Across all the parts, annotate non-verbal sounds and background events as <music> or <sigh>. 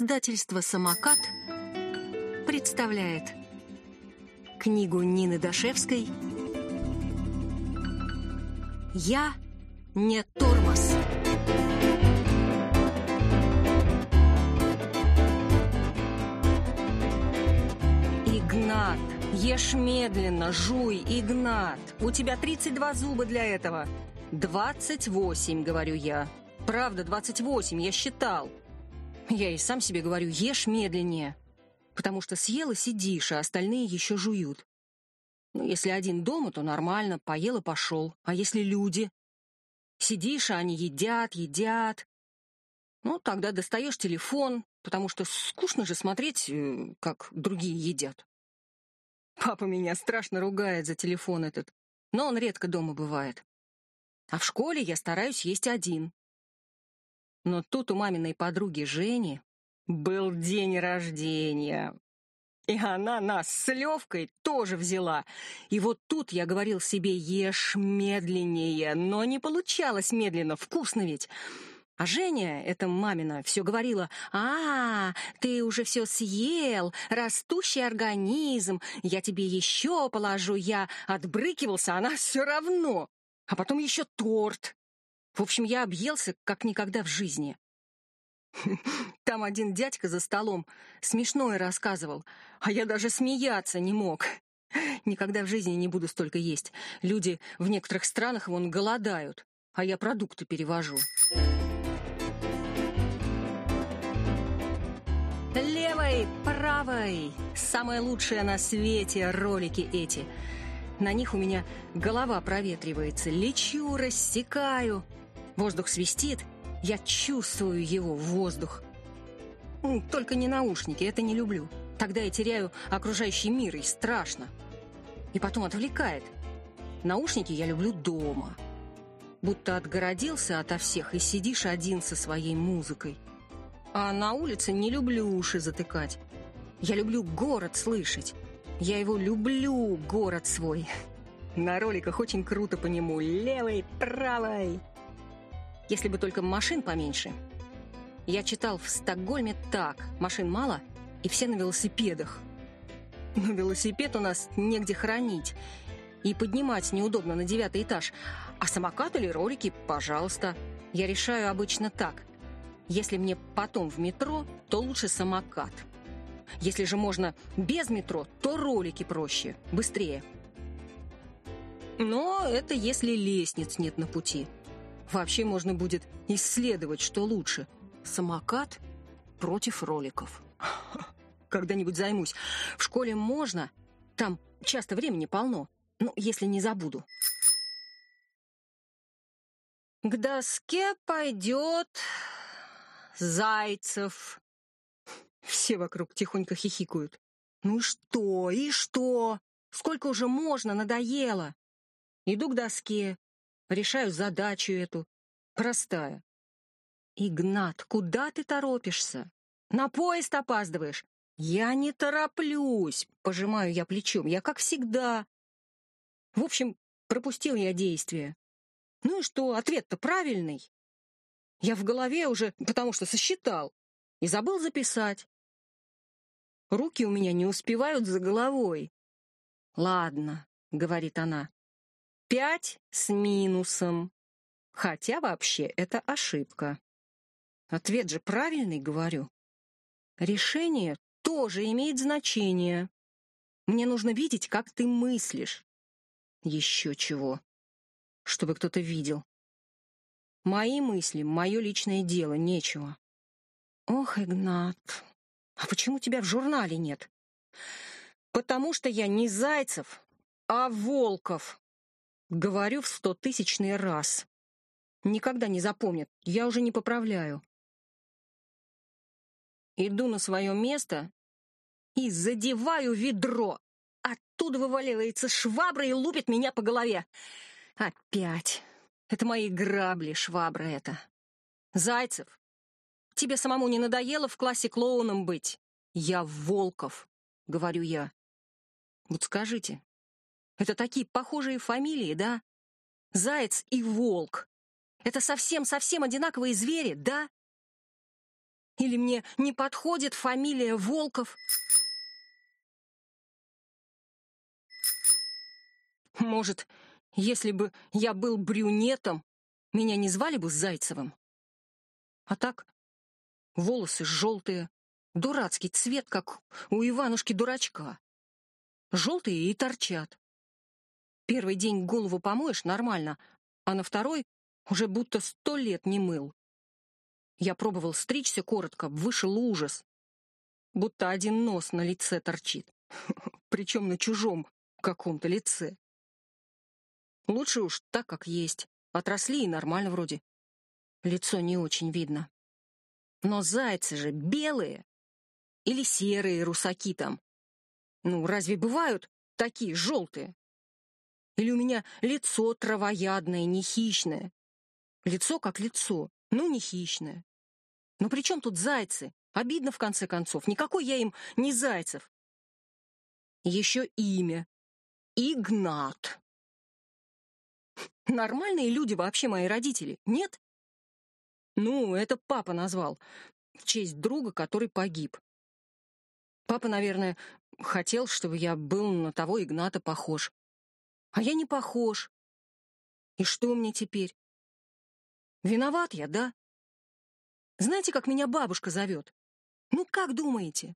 Издательство «Самокат» представляет книгу Нины Дашевской «Я не тормоз». Игнат, ешь медленно, жуй, Игнат. У тебя 32 зуба для этого. 28, говорю я. Правда, 28, я считал. Я и сам себе говорю, ешь медленнее. Потому что съел и сидишь, а остальные еще жуют. Ну, если один дома, то нормально, поел и пошел. А если люди? Сидишь, а они едят, едят. Ну, тогда достаешь телефон, потому что скучно же смотреть, э, как другие едят. Папа меня страшно ругает за телефон этот, но он редко дома бывает. А в школе я стараюсь есть один. Но тут у маминой подруги Жени был день рождения. И она нас с Левкой тоже взяла. И вот тут я говорил себе, ешь медленнее, но не получалось медленно, вкусно ведь. А Женя, эта мамина, все говорила, «А, ты уже все съел, растущий организм, я тебе еще положу». Я отбрыкивался, она все равно. А потом еще торт. В общем, я объелся, как никогда в жизни. <laughs> Там один дядька за столом смешное рассказывал, а я даже смеяться не мог. <laughs> Никогда в жизни не буду столько есть. Люди в некоторых странах вон голодают, а я продукты перевожу. Левой, правой. Самое лучшее на свете ролики эти. На них у меня голова проветривается. Лечу, рассекаю. Воздух свистит, я чувствую его, воздух. Только не наушники, это не люблю. Тогда я теряю окружающий мир, и страшно. И потом отвлекает. Наушники я люблю дома. Будто отгородился ото всех и сидишь один со своей музыкой. А на улице не люблю уши затыкать. Я люблю город слышать. Я его люблю, город свой. <laughs> На роликах очень круто по нему. Левой, правой. Если бы только машин поменьше. Я читал в Стокгольме так. Машин мало, и все на велосипедах. Но велосипед у нас негде хранить. И поднимать неудобно на девятый этаж. А самокат или ролики, пожалуйста. Я решаю обычно так. Если мне потом в метро, то лучше самокат. Если же можно без метро, то ролики проще, быстрее. Но это если лестниц нет на пути. Вообще можно будет исследовать, что лучше. Самокат против роликов. <laughs> Когда-нибудь займусь. В школе можно. Там часто времени полно. Ну, если не забуду. К доске пойдет Зайцев. Все вокруг тихонько хихикают. Ну и что, и что? Сколько уже можно, надоело. Иду к доске, решаю задачу эту. Простая. Игнат, куда ты торопишься? На поезд опаздываешь. Я не тороплюсь, пожимаю я плечом. Я как всегда. В общем, пропустил я действие. Ну и что, ответ-то правильный. Я в голове уже, потому что сосчитал, и забыл записать. Руки у меня не успевают за головой. «Ладно», — говорит она, Пять с минусом. Хотя вообще это ошибка. Ответ же правильный, говорю. Решение тоже имеет значение. Мне нужно видеть, как ты мыслишь. Еще чего. Чтобы кто-то видел. Мои мысли, мое личное дело, нечего. Ох, Игнат, а почему тебя в журнале нет? Потому что я не Зайцев, а Волков. Говорю в стотысячный раз. Никогда не запомнят, я уже не поправляю. Иду на свое место и задеваю ведро. Оттуда вываливается швабра и лупит меня по голове. Опять. Это мои грабли, швабра это. Зайцев, тебе самому не надоело в классе клоуном быть? Я Волков, говорю я. Вот скажите, это такие похожие фамилии, да? Заяц и волк. Это совсем-совсем одинаковые звери, да? Или мне не подходит фамилия Волков? Может, если бы я был брюнетом, меня не звали бы Зайцевым? А так, волосы желтые, дурацкий цвет, как у Иванушки-дурачка. Желтые и торчат. Первый день голову помоешь — нормально, а на второй уже будто сто лет не мыл. Я пробовал стричься коротко, вышел ужас. Будто один нос на лице торчит. <laughs> Причем на чужом каком-то лице. Лучше уж так, как есть. Отросли и нормально вроде. Лицо не очень видно. Но зайцы же белые. Или серые русаки там. Ну, разве бывают такие желтые? Или у меня лицо травоядное, не хищное? Лицо как лицо, ну, не хищное. Но при чем тут зайцы? Обидно, в конце концов. Никакой я им не зайцев. Еще имя. Игнат. Нормальные люди вообще мои родители, нет? Ну, это папа назвал, в честь друга, который погиб. Папа, наверное, хотел, чтобы я был на того Игната похож. А я не похож. И что мне теперь? Виноват я, да? Знаете, как меня бабушка зовет? Ну, как думаете?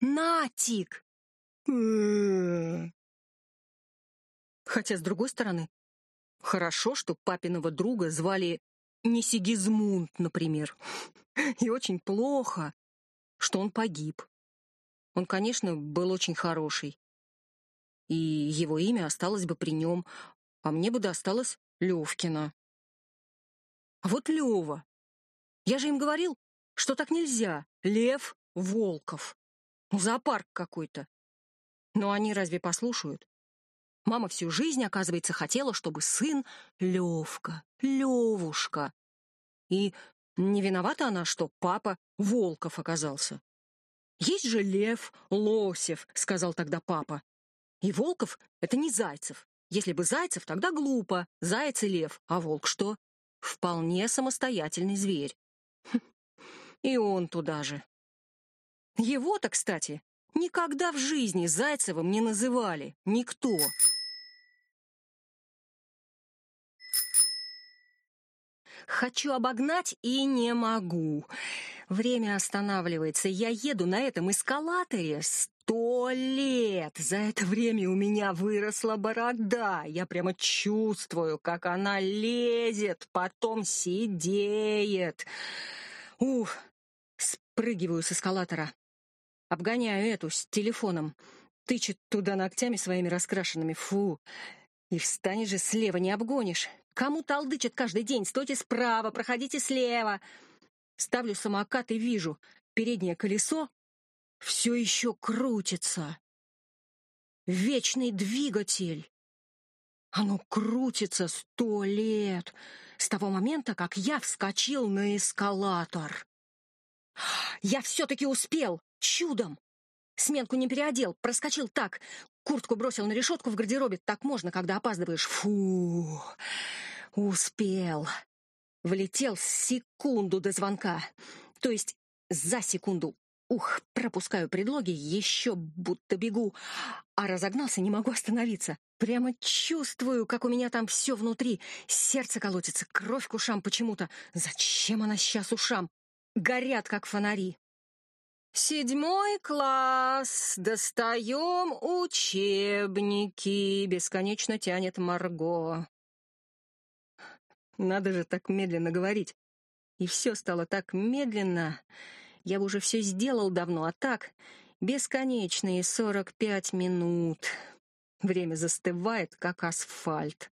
Натик! Хотя, с другой стороны, хорошо, что папиного друга звали не Сигизмунд, например. И очень плохо, что он погиб. Он, конечно, был очень хороший. И его имя осталось бы при нем, а мне бы досталось Левкина. А вот Лева. Я же им говорил, что так нельзя. Лев Волков. Ну, зоопарк какой-то. Но они разве послушают? Мама всю жизнь, оказывается, хотела, чтобы сын Левка, Левушка. И не виновата она, что папа Волков оказался. «Есть же Лев Лосев», — сказал тогда папа. «И Волков — это не Зайцев. Если бы Зайцев, тогда глупо. Заяц и лев. А волк что? Вполне самостоятельный зверь. <laughs> И он туда же. Его-то, кстати, никогда в жизни Зайцевым не называли. Никто. Хочу обогнать и не могу. Время останавливается. Я еду на этом эскалаторе сто лет. За это время у меня выросла борода. Я прямо чувствую, как она лезет, потом сидеет. Ух, спрыгиваю с эскалатора. Обгоняю эту с телефоном. Тычет туда ногтями своими раскрашенными. Фу. И встанешь же слева, не обгонишь. Кому толдычат каждый день? Стойте справа, проходите слева. Ставлю самокат и вижу. Переднее колесо все еще крутится. Вечный двигатель. Оно крутится сто лет, с того момента, как я вскочил на эскалатор. Я все-таки успел, чудом. Сменку не переодел, проскочил так, куртку бросил на решетку в гардеробе. Так можно, когда опаздываешь. Фу, успел. Влетел секунду до звонка. То есть за секунду Ух, пропускаю предлоги, еще будто бегу. А разогнался, не могу остановиться. Прямо чувствую, как у меня там все внутри. Сердце колотится, кровь к ушам почему-то. Зачем она сейчас ушам? Горят, как фонари. «Седьмой класс! Достаем учебники!» Бесконечно тянет Марго. Надо же так медленно говорить. И все стало так медленно. Я бы уже все сделал давно, а так бесконечные сорок пять минут. Время застывает, как асфальт.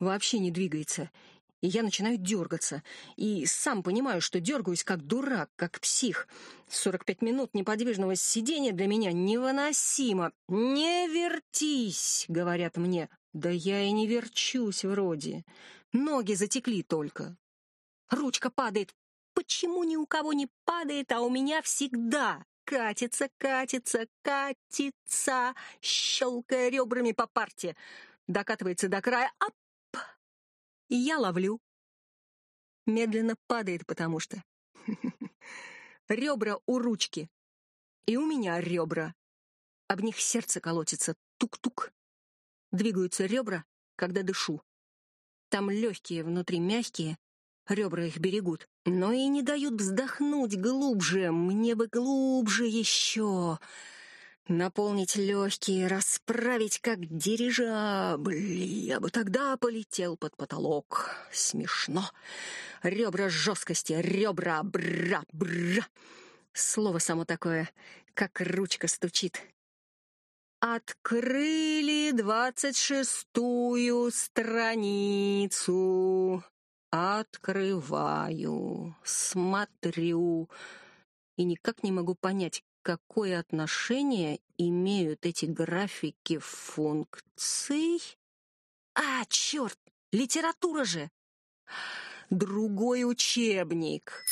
Вообще не двигается. И я начинаю дергаться. И сам понимаю, что дергаюсь как дурак, как псих. Сорок пять минут неподвижного сидения для меня невыносимо. «Не вертись!» — говорят мне. Да я и не верчусь вроде. Ноги затекли только. Ручка падает Почему ни у кого не падает, а у меня всегда катится, катится, катится, щелкая ребрами по парте. Докатывается до края, ап! И я ловлю. Медленно падает, потому что <laughs> Ребра у ручки. И у меня ребра. Об них сердце колотится. Тук-тук. Двигаются ребра, когда дышу. Там легкие, внутри мягкие. Ребра их берегут. Но и не дают вздохнуть глубже. Мне бы глубже еще. Наполнить легкие, расправить как дирижабль. Я бы тогда полетел под потолок. Смешно. Ребра жесткости, ребра бра-бра. Слово само такое, как ручка стучит. Открыли двадцать шестую страницу. Открываю, смотрю и никак не могу понять, какое отношение имеют эти графики функций? А, черт, литература же! Другой учебник.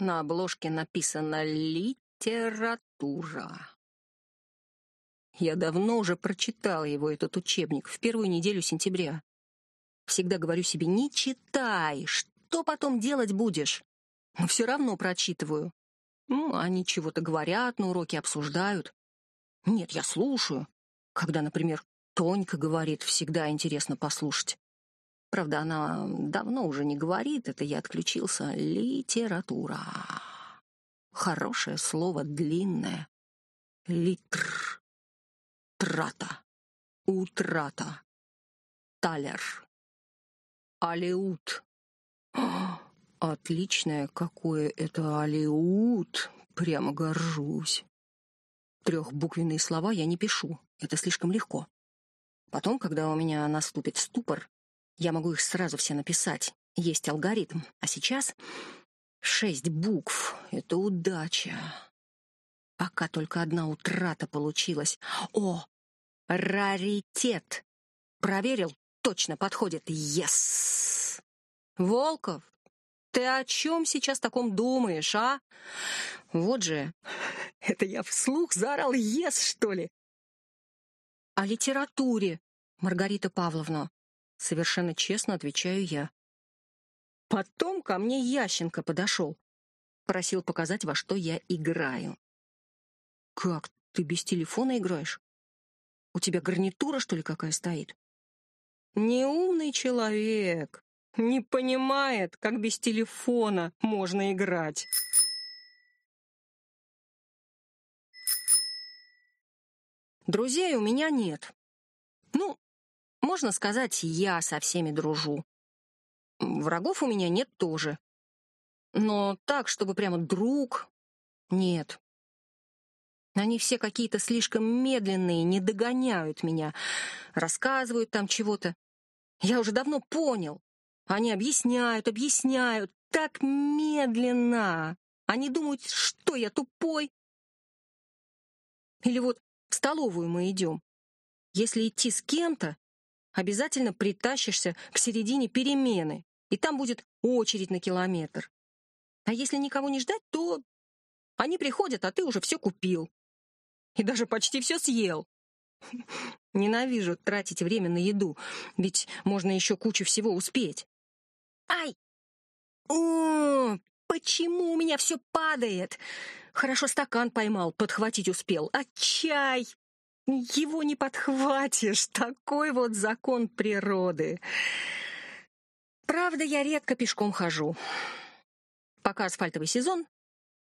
На обложке написано «Литература». Я давно уже прочитал его, этот учебник, в первую неделю сентября. Всегда говорю себе, не читай, что потом делать будешь? Но все равно прочитываю. Ну, они чего-то говорят, на уроке обсуждают. Нет, я слушаю. Когда, например, Тонька говорит, всегда интересно послушать. Правда, она давно уже не говорит, это я отключился. Литература. Хорошее слово, длинное. Литр. Трата. Утрата. Талер. Алеут. Отличное какое это алиут. Прямо горжусь. Трехбуквенные слова я не пишу. Это слишком легко. Потом, когда у меня наступит ступор, я могу их сразу все написать. Есть алгоритм. А сейчас шесть букв. Это удача. Пока только одна утрата получилась. О, раритет. Проверил, точно подходит. Yes! Волков, ты о чем сейчас таком думаешь, а? Вот же, <laughs> это я вслух заорал «Ес», что ли? О литературе, Маргарита Павловна. Совершенно честно отвечаю я. Потом ко мне Ященко подошел. Просил показать, во что я играю. Как, ты без телефона играешь? У тебя гарнитура, что ли, какая стоит? Неумный человек. Не понимает, как без телефона можно играть. Друзей у меня нет. Ну, можно сказать, я со всеми дружу. Врагов у меня нет тоже. Но так, чтобы прямо друг, нет. Они все какие-то слишком медленные, не догоняют меня. Рассказывают там чего-то. Я уже давно понял. Они объясняют, объясняют, так медленно. Они думают, что я тупой. Или вот в столовую мы идем. Если идти с кем-то, обязательно притащишься к середине перемены, и там будет очередь на километр. А если никого не ждать, то они приходят, а ты уже все купил. И даже почти все съел. <laughs> Ненавижу тратить время на еду, ведь можно еще кучу всего успеть. Ай! О, почему у меня все падает? Хорошо стакан поймал, подхватить успел. А чай? Его не подхватишь. Такой вот закон природы. Правда, я редко пешком хожу. Пока асфальтовый сезон,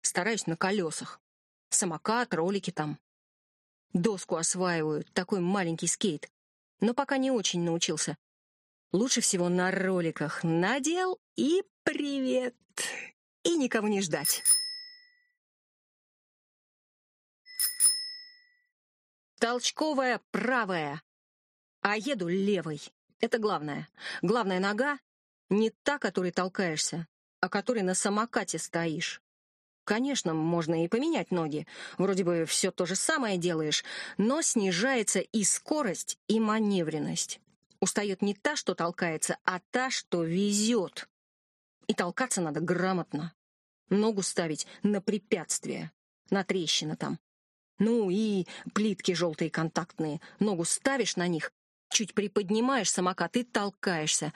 стараюсь на колесах. Самокат, ролики там. Доску осваиваю, такой маленький скейт. Но пока не очень научился. Лучше всего на роликах надел и привет. И никого не ждать. Толчковая правая, а еду левой. Это главное. Главная нога не та, которой толкаешься, а которой на самокате стоишь. Конечно, можно и поменять ноги. Вроде бы все то же самое делаешь, но снижается и скорость, и маневренность. Устает не та, что толкается, а та, что везет. И толкаться надо грамотно. Ногу ставить на препятствие, на трещины там. Ну и плитки желтые контактные. Ногу ставишь на них, Чуть приподнимаешь самокат и толкаешься.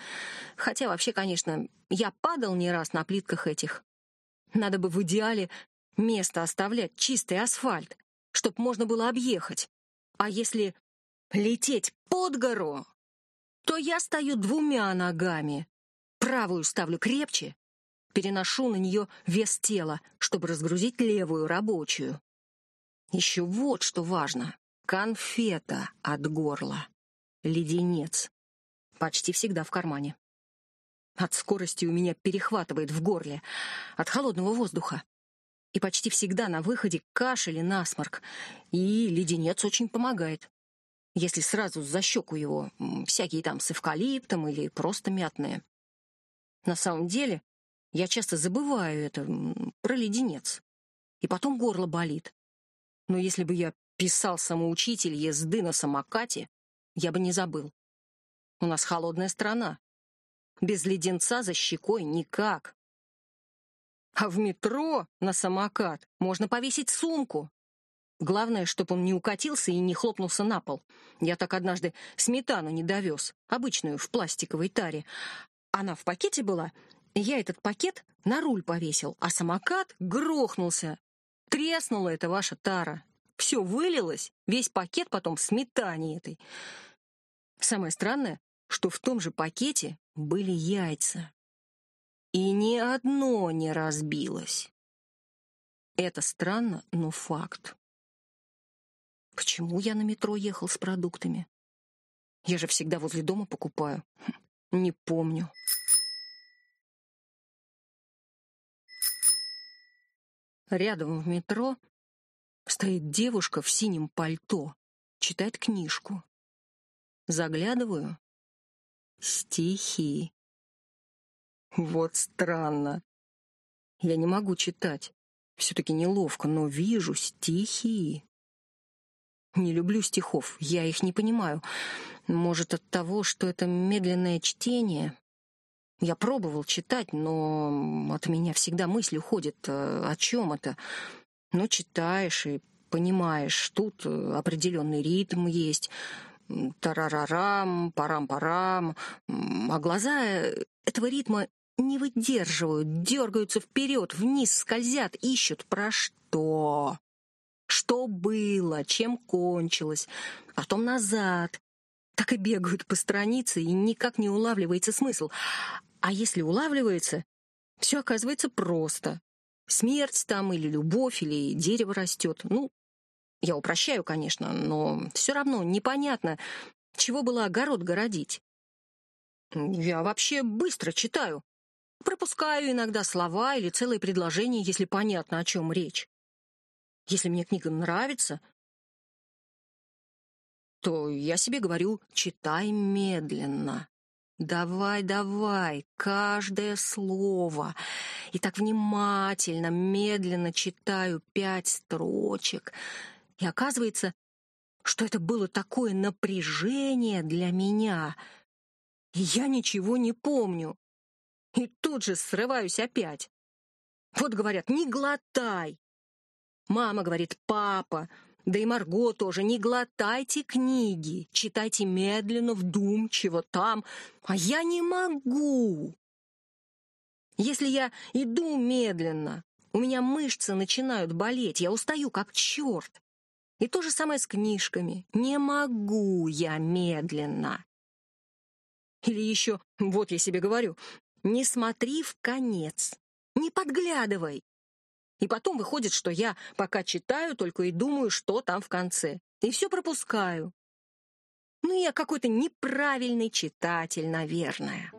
Хотя вообще, конечно, я падал не раз на плитках этих. Надо бы в идеале место оставлять, чистый асфальт, чтоб можно было объехать. А если лететь под гору, то я стою двумя ногами. Правую ставлю крепче, переношу на нее вес тела, чтобы разгрузить левую рабочую. Еще вот что важно. Конфета от горла. Леденец. Почти всегда в кармане. От скорости у меня перехватывает в горле. От холодного воздуха. И почти всегда на выходе кашель и насморк. И леденец очень помогает. Если сразу за щеку его, всякие там с эвкалиптом или просто мятные. На самом деле, я часто забываю это, про леденец. И потом горло болит. Но если бы я писал самоучитель езды на самокате, я бы не забыл. У нас холодная страна. Без леденца за щекой никак. А в метро на самокат можно повесить сумку. Главное, чтобы он не укатился и не хлопнулся на пол. Я так однажды сметану не довез, обычную, в пластиковой таре. Она в пакете была, я этот пакет на руль повесил, а самокат грохнулся. Треснула эта ваша тара. Все вылилось, весь пакет потом сметане этой. Самое странное, что в том же пакете были яйца. И ни одно не разбилось. Это странно, но факт. Почему я на метро ехал с продуктами? Я же всегда возле дома покупаю. Хм, не помню. Рядом в метро стоит девушка в синем пальто, читает книжку. Заглядываю. Стихи. Вот странно. Я не могу читать. Все-таки неловко, но вижу стихи. Не люблю стихов, я их не понимаю. Может, от того, что это медленное чтение? Я пробовал читать, но от меня всегда мысль уходит. Э, о чем это? Ну, читаешь и понимаешь, тут э, определенный ритм есть, тарарарам, парам-парам, а глаза э, этого ритма не выдерживают, дергаются вперед, вниз, скользят, ищут про что. Что было, чем кончилось, потом назад. Так и бегают по странице, и никак не улавливается смысл. А если улавливается, все оказывается просто. Смерть там или любовь, или дерево растет. Ну, я упрощаю, конечно, но все равно непонятно, чего было огород городить. Я вообще быстро читаю. Пропускаю иногда слова или целые предложения, если понятно, о чем речь. Если мне книга нравится, то я себе говорю «читай медленно». Давай, давай, каждое слово. И так внимательно, медленно читаю пять строчек. И оказывается, что это было такое напряжение для меня. И я ничего не помню. И тут же срываюсь опять. Вот говорят, не глотай. Мама говорит, папа, да и Марго тоже, не глотайте книги, читайте медленно, вдумчиво там, а я не могу. Если я иду медленно, у меня мышцы начинают болеть, я устаю как черт. И то же самое с книжками. Не могу я медленно. Или еще, вот я себе говорю, не смотри в конец, не подглядывай. И потом выходит, что я пока читаю, только и думаю, что там в конце. И все пропускаю. Ну, я какой-то неправильный читатель, наверное.